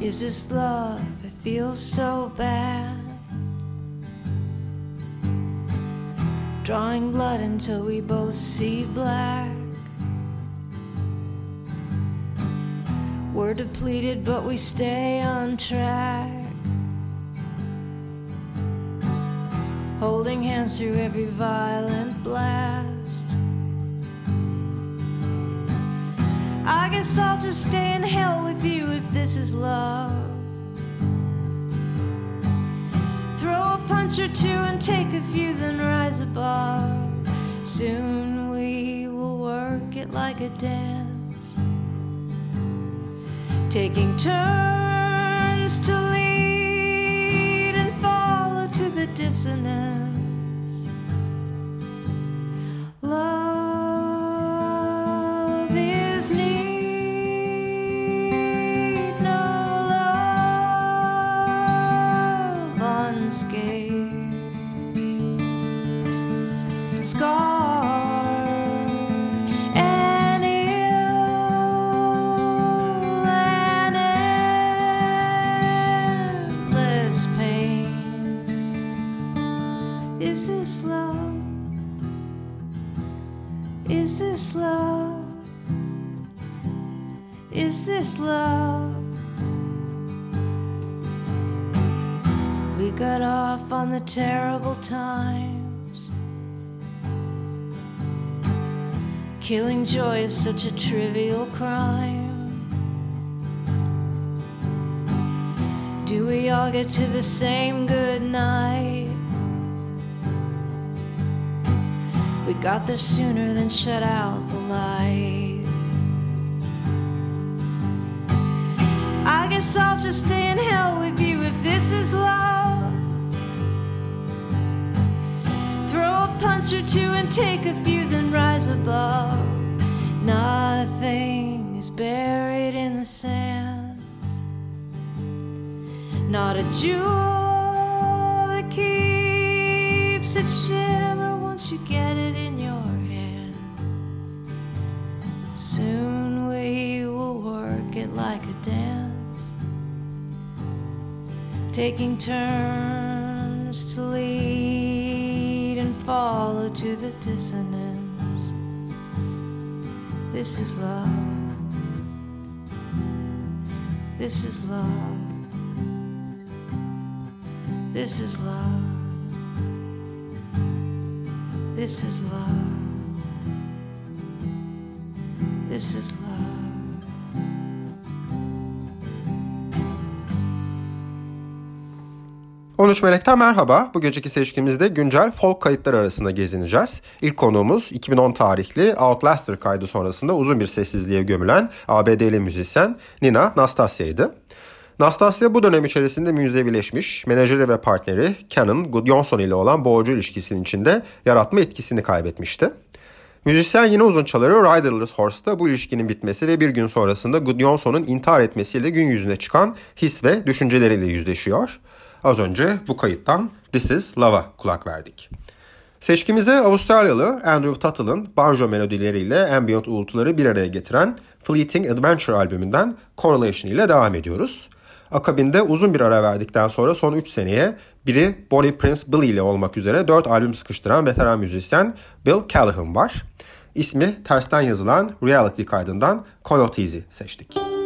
Is this love? It feels so bad. Drawing blood until we both see black. We're depleted, but we stay on track. Holding hands through every violent blast. I guess I'll just stay in hell with you if this is love. Throw a punch or two and take a few, then rise above. Soon we will work it like a dance, taking turns to lead and follow to the dissonance. Love Is this love? We got off on the terrible times. Killing joy is such a trivial crime. Do we all get to the same good night? We got there sooner than shut out the light. Guess I'll just stay in hell with you if this is love. Throw a punch or two and take a few, then rise above. Nothing is buried in the sand. Not a jewel that keeps its shimmer once you get it in your hand. Soon we will work it like a dance, taking turns to lead and follow to the dissonance. This is love. This is love. This is love. This is love. This is love. 13 Melek'ten merhaba. Bu geceki seçkimizde güncel folk kayıtlar arasında gezineceğiz. İlk konuğumuz 2010 tarihli Outlaster kaydı sonrasında uzun bir sessizliğe gömülen ABD'li müzisyen Nina Nastasia'ydı. Nastasya bu dönem içerisinde müzevileşmiş, menajeri ve partneri Canon Gudjonson ile olan boğucu ilişkisinin içinde yaratma etkisini kaybetmişti. Müzisyen yine uzun çaları Riderless Horse'da bu ilişkinin bitmesi ve bir gün sonrasında Gudjonson'un intihar etmesiyle gün yüzüne çıkan his ve düşünceleriyle yüzleşiyor. Az önce bu kayıttan This Is Love'a kulak verdik. Seçkimize Avustralyalı Andrew Tuttle'ın banjo melodileriyle ambient uğultuları bir araya getiren Fleeting Adventure albümünden Correlation ile devam ediyoruz. Akabinde uzun bir ara verdikten sonra son 3 seneye biri Bonnie Prince Billy ile olmak üzere 4 albüm sıkıştıran veteran müzisyen Bill Callahan var. İsmi tersten yazılan Reality kaydından Coyotes'i seçtik.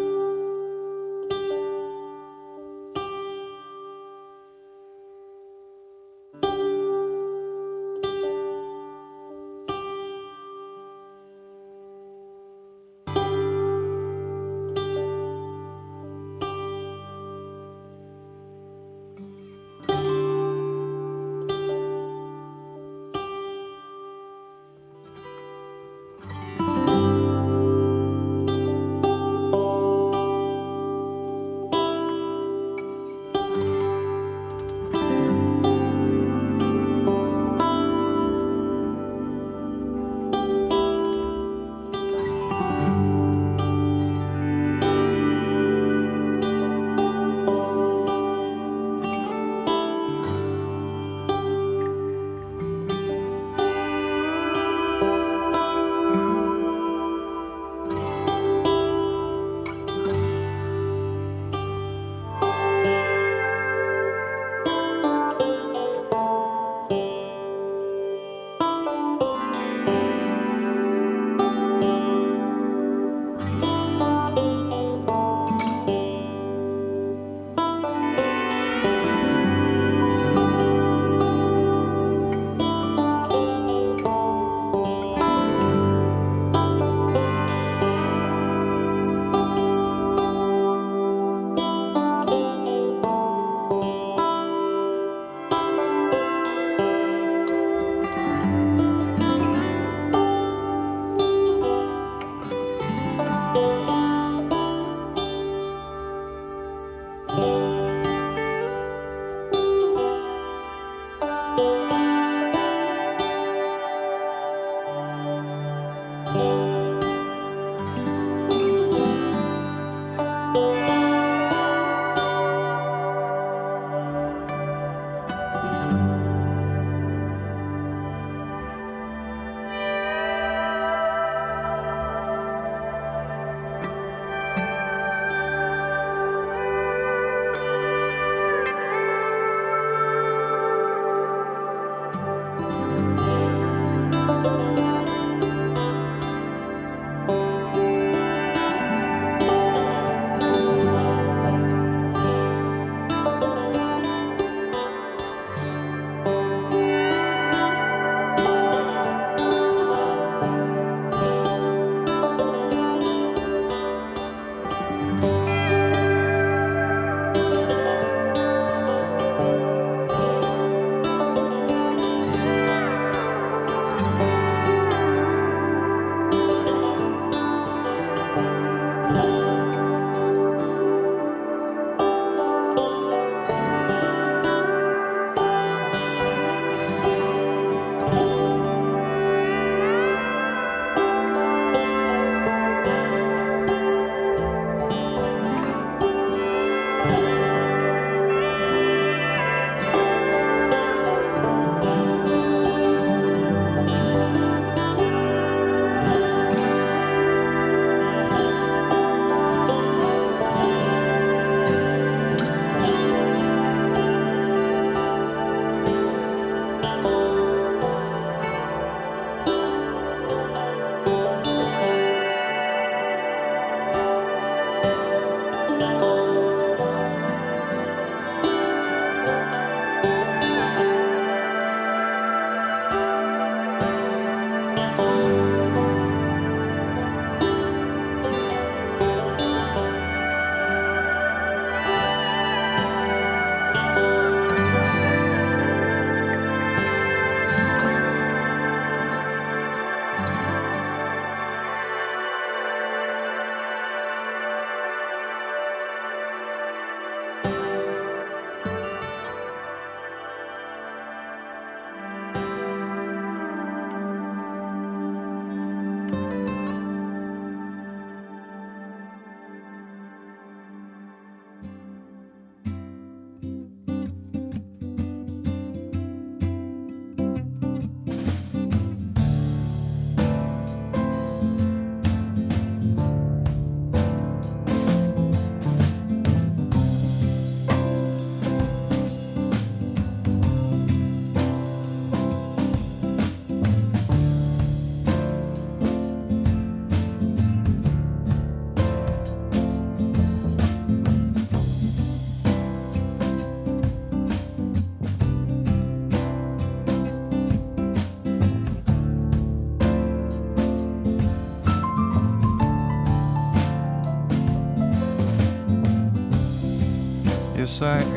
sight.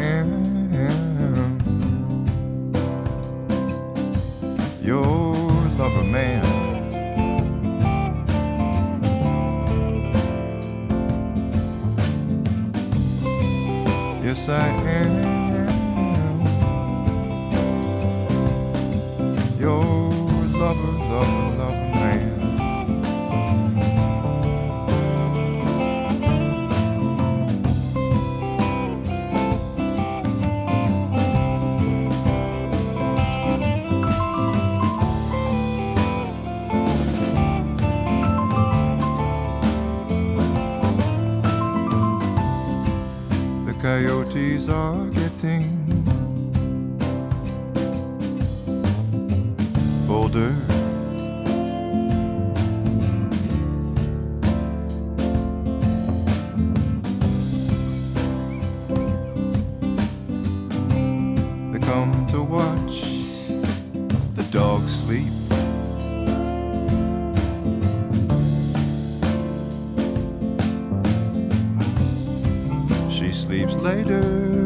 sleeps later.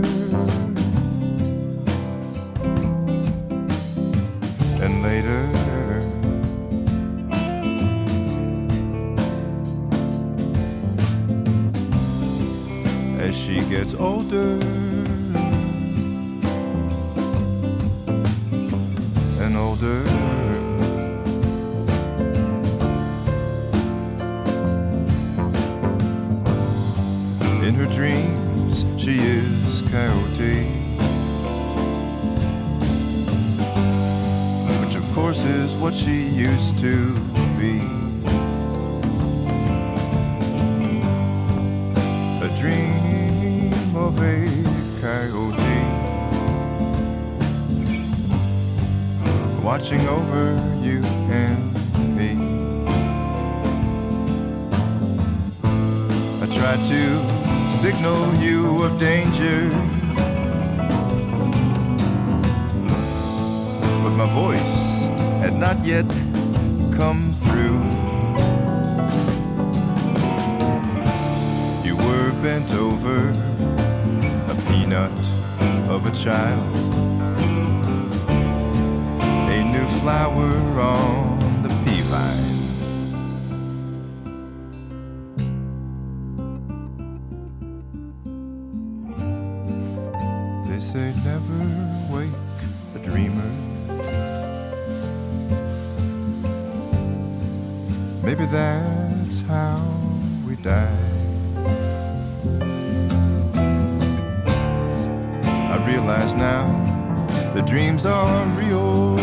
yet come Maybe that's how we die. I realize now the dreams are real.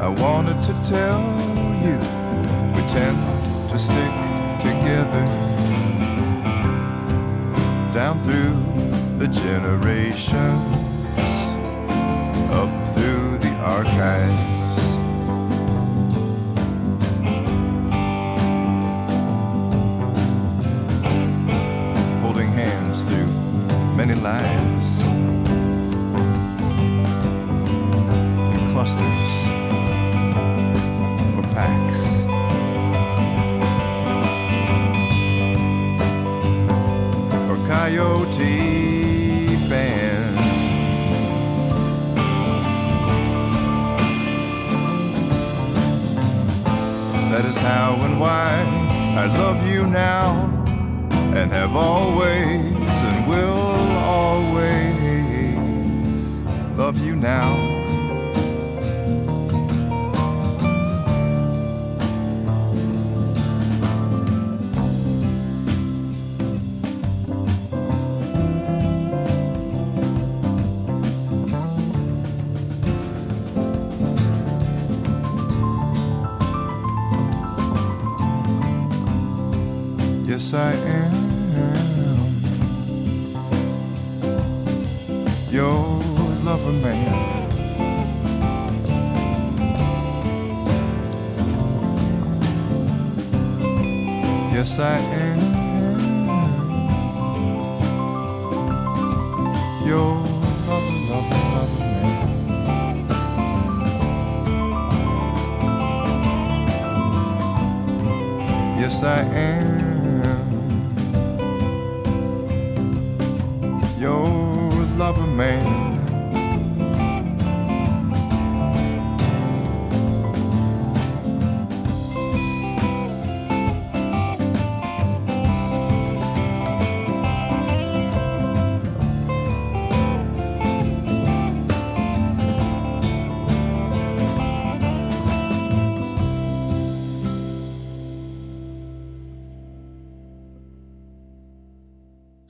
I wanted to tell you we tend to stick together down through the generations, up through the archives. life. am. Yes, I am. Your lover, lover, lover man. Yes, I am.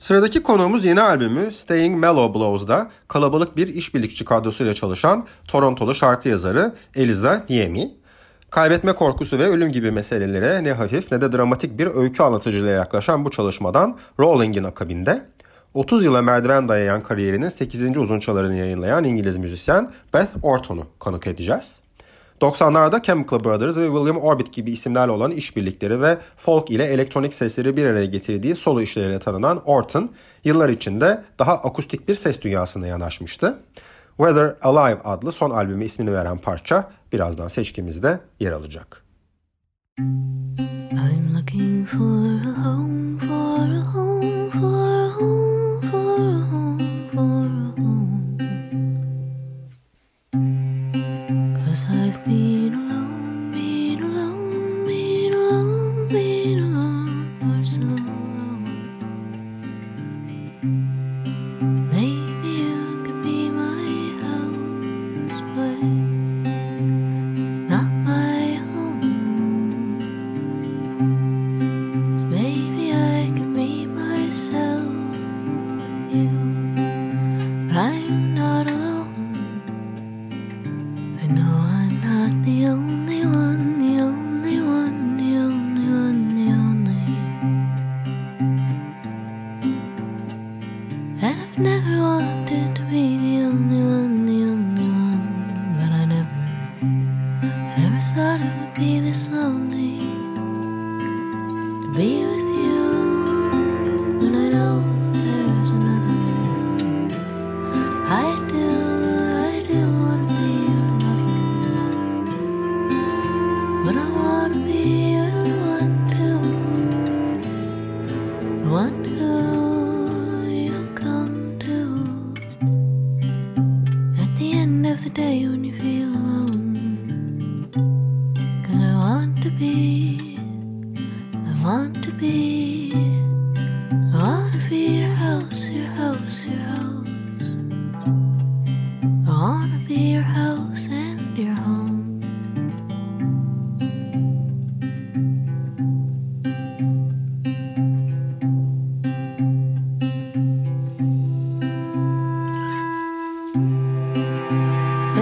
Sıradaki konuğumuz yeni albümü Staying Mellow Blows'da kalabalık bir işbirlikçi kadrosuyla çalışan Torontolu şarkı yazarı Eliza Niemi. Kaybetme korkusu ve ölüm gibi meselelere ne hafif ne de dramatik bir öykü anlatıcılığına yaklaşan bu çalışmadan Rolling'in akabinde 30 yıla merdiven dayayan kariyerinin 8. uzunçalarını yayınlayan İngiliz müzisyen Beth Orton'u konuk edeceğiz. 90'larda Chemical Brothers ve William Orbit gibi isimlerle olan işbirlikleri ve folk ile elektronik sesleri bir araya getirdiği solo işleriyle tanınan Orton, yıllar içinde daha akustik bir ses dünyasına yanaşmıştı. Whether Alive adlı son albümü ismini veren parça birazdan seçkimizde yer alacak. I'm looking for a home, for a home, for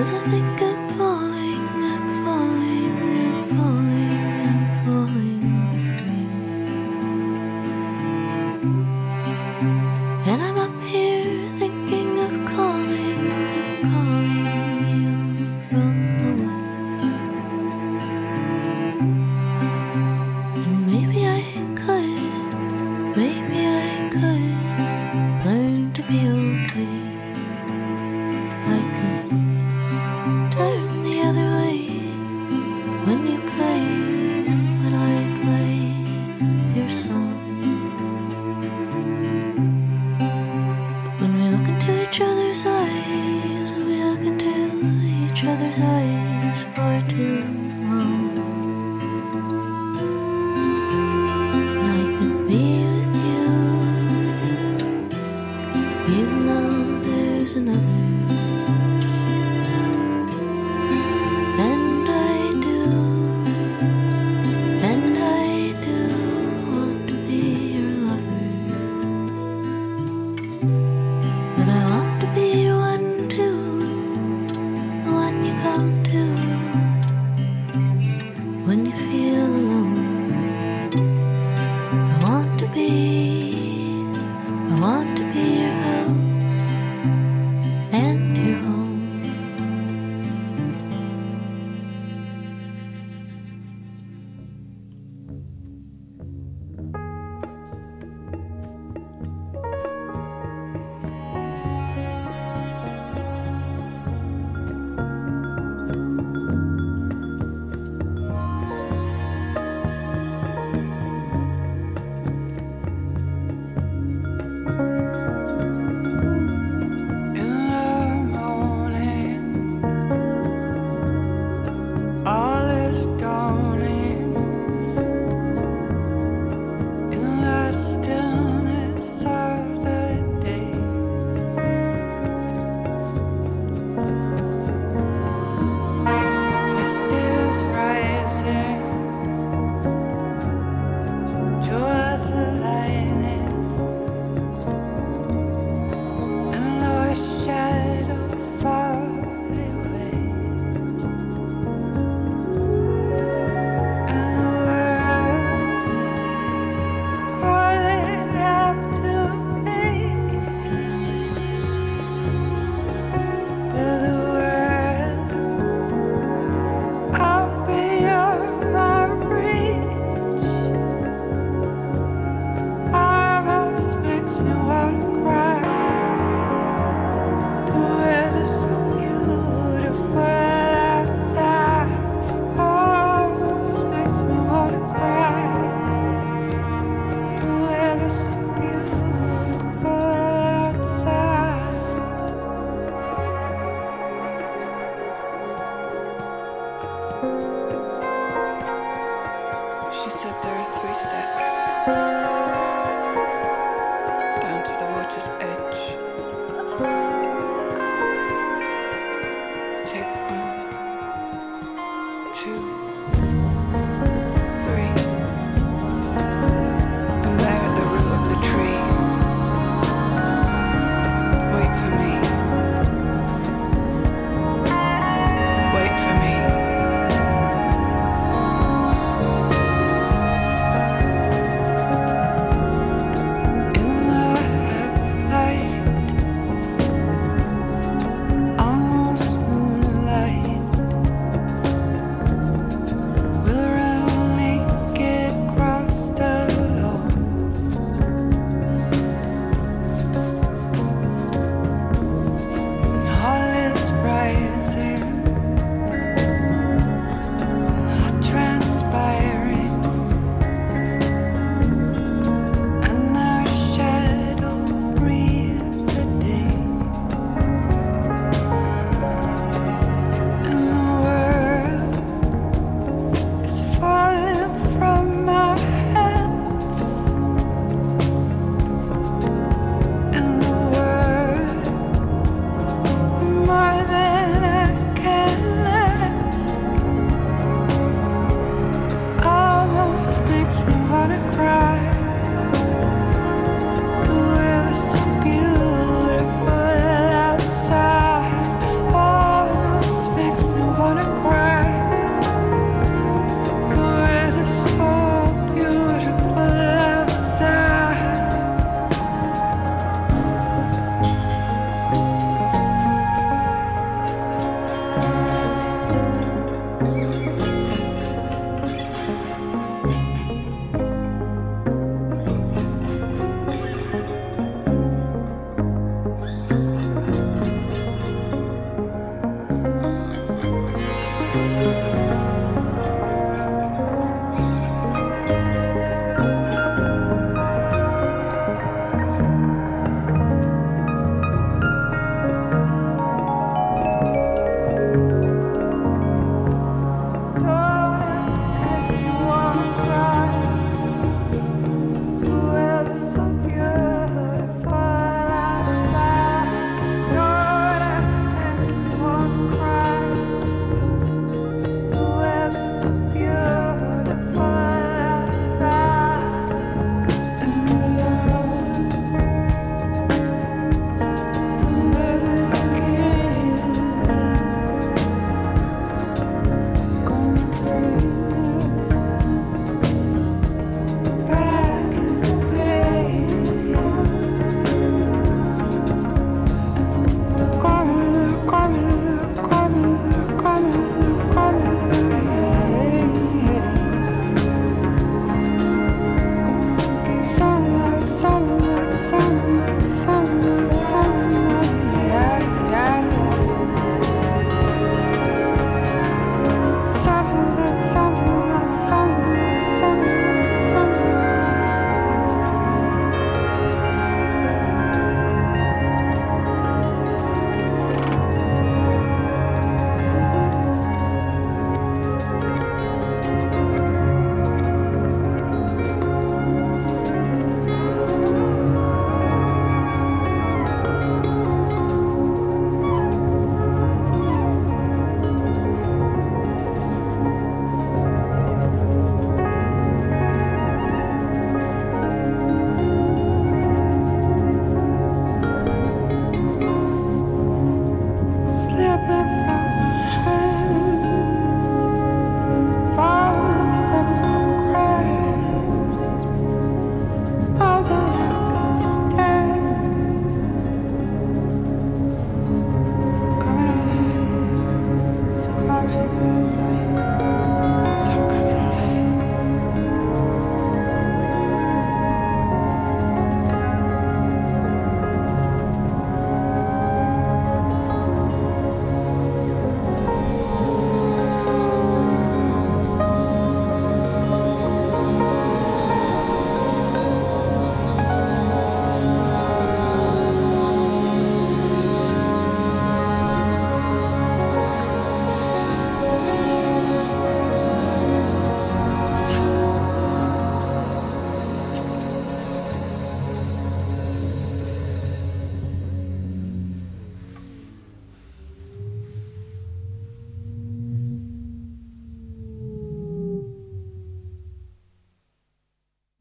Cause I think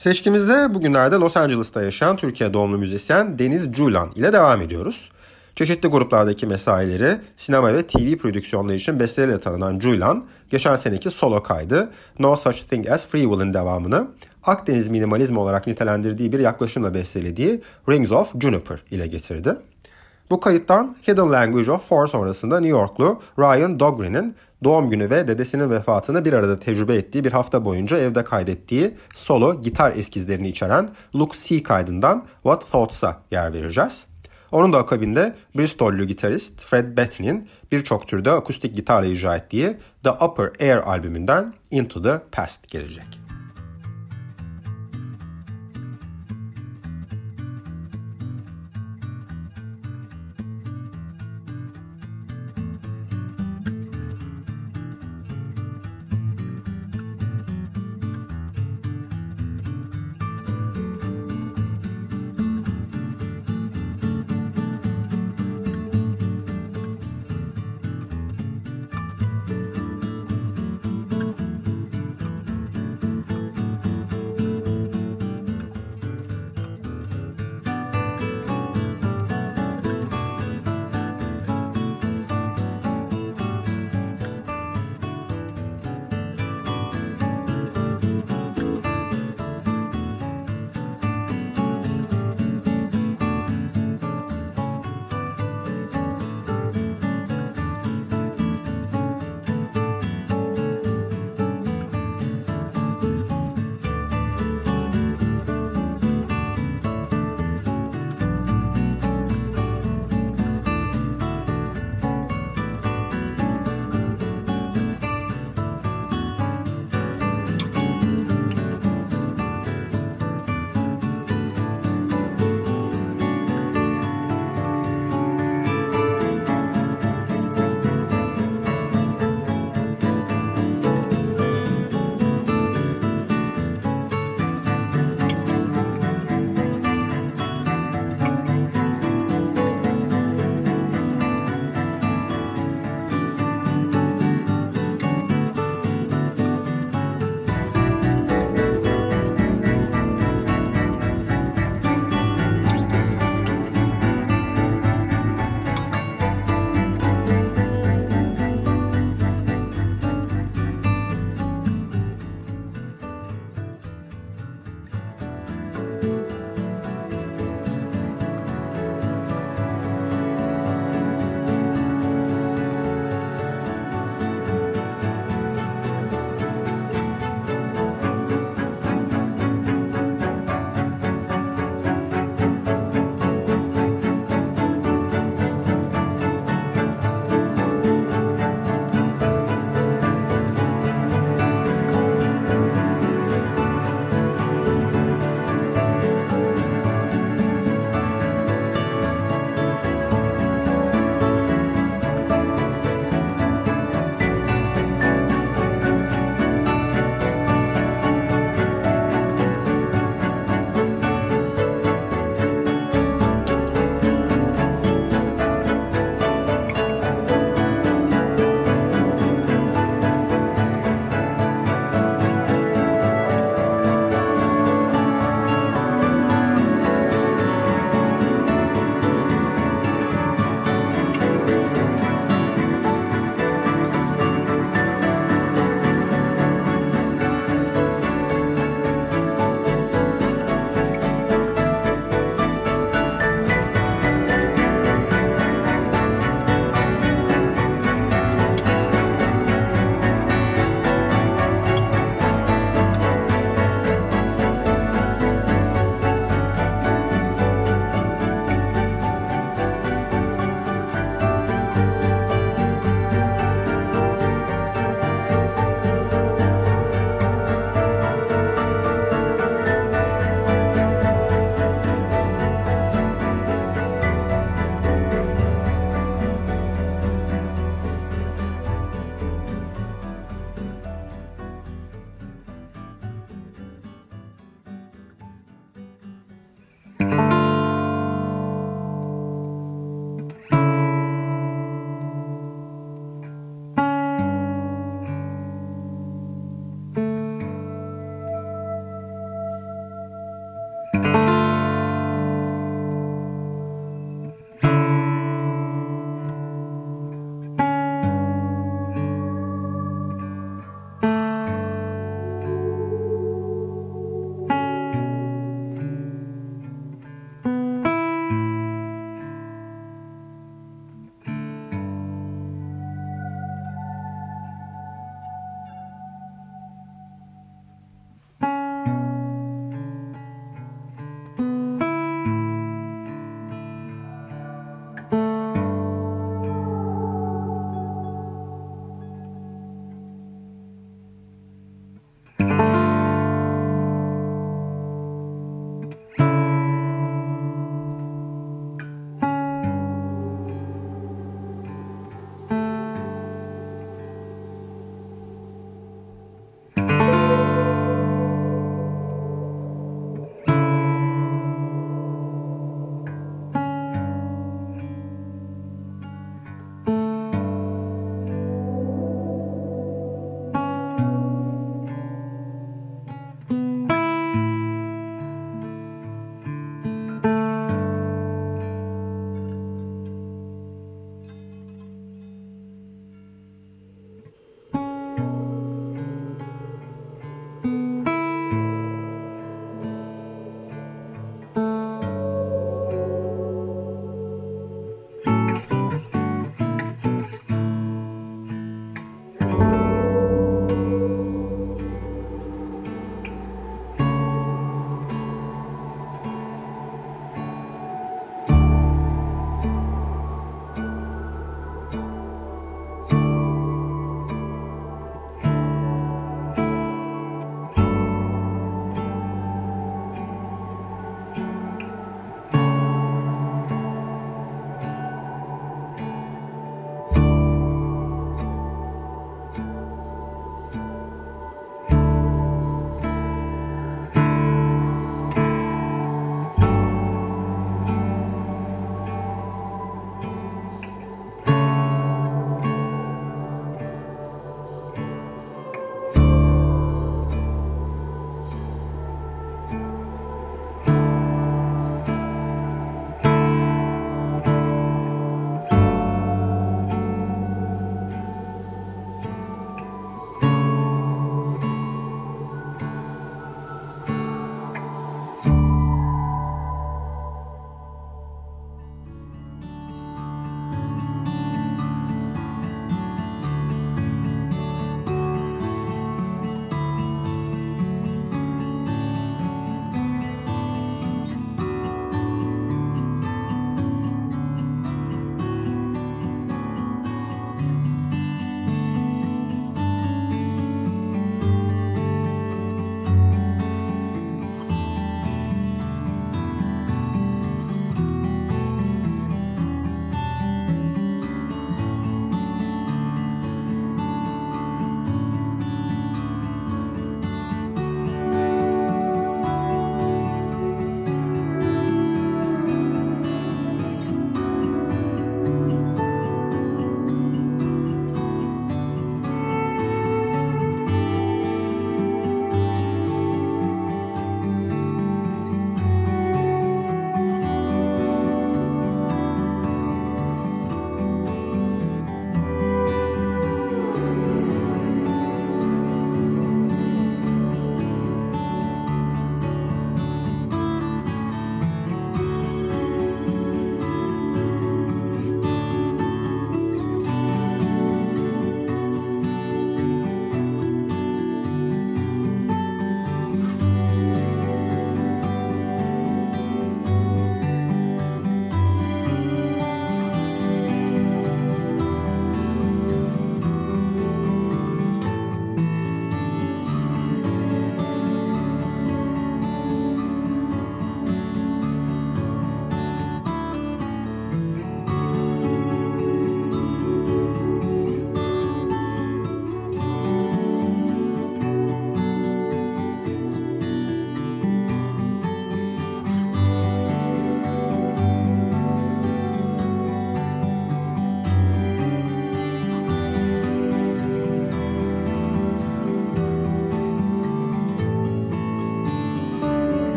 Seçkimizde bugünlerde Los Angeles'ta yaşayan Türkiye doğumlu müzisyen Deniz Cuylan ile devam ediyoruz. Çeşitli gruplardaki mesaileri sinema ve TV prodüksiyonları için besteleriyle tanınan Cuylan, geçen seneki solo kaydı No Such Thing As Free Will'in devamını Akdeniz minimalizmi olarak nitelendirdiği bir yaklaşımla bestelediği Rings of Juniper ile getirdi. Bu kayıttan Hidden Language of Four sonrasında New Yorklu Ryan Dogrin'in doğum günü ve dedesinin vefatını bir arada tecrübe ettiği bir hafta boyunca evde kaydettiği solo gitar eskizlerini içeren Luke C kaydından What Thoughts'a yer vereceğiz. Onun da akabinde Bristol'lü gitarist Fred Bettany'in birçok türde akustik gitarla icra ettiği The Upper Air albümünden Into the Past gelecek.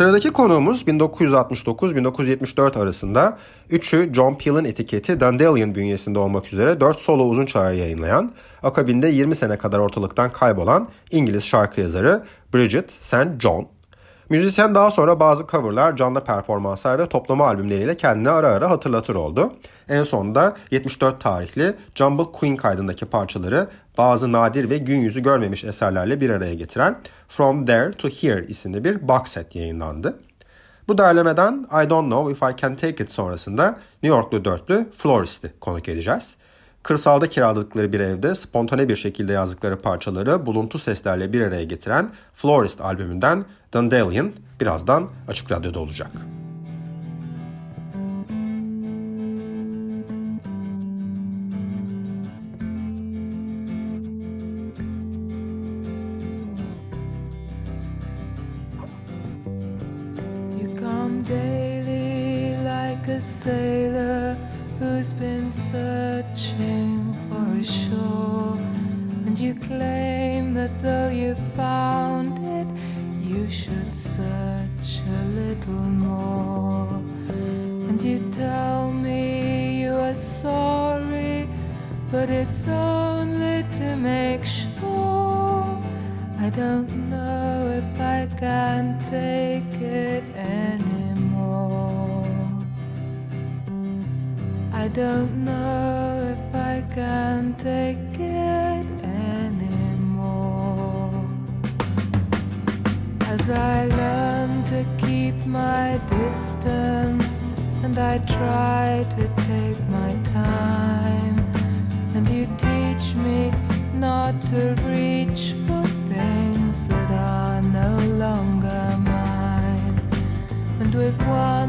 Sıradaki konuğumuz 1969-1974 arasında üçü John Peel'in etiketi Dandelion bünyesinde olmak üzere 4 solo uzun çağrı yayınlayan, akabinde 20 sene kadar ortalıktan kaybolan İngiliz şarkı yazarı Bridget St. John. Müzisyen daha sonra bazı coverlar, canlı performanslar ve toplama albümleriyle kendini ara ara hatırlatır oldu. En sonunda 74 tarihli Jumble Queen kaydındaki parçaları bazı nadir ve gün yüzü görmemiş eserlerle bir araya getiren From There to Here isimli bir box set yayınlandı. Bu derlemeden I Don't Know If I Can Take It sonrasında New Yorklu dörtlü Florist'i konuk edeceğiz. Kırsalda kiraladıkları bir evde spontane bir şekilde yazdıkları parçaları buluntu seslerle bir araya getiren Florist albümünden Dandelion birazdan Açık Radyo'da olacak. claim that though you found little more. And you tell me you are sorry, but it's only to make sure. I don't know if I can take it anymore. I don't my distance, and I try to take my time, and you teach me not to reach for things that are no longer mine. And with one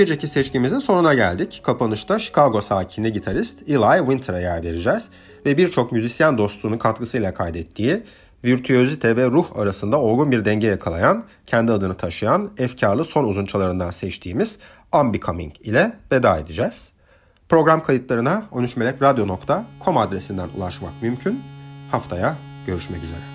geceki seçkimizin sonuna geldik. Kapanışta Chicago sakini gitarist Eli Winter'a yer vereceğiz ve birçok müzisyen dostluğunun katkısıyla kaydettiği virtüözite ve ruh arasında olgun bir denge yakalayan, kendi adını taşıyan, efkarlı son uzunçalarından seçtiğimiz Unbecoming ile veda edeceğiz. Program kayıtlarına 13melekradyo.com adresinden ulaşmak mümkün. Haftaya görüşmek üzere.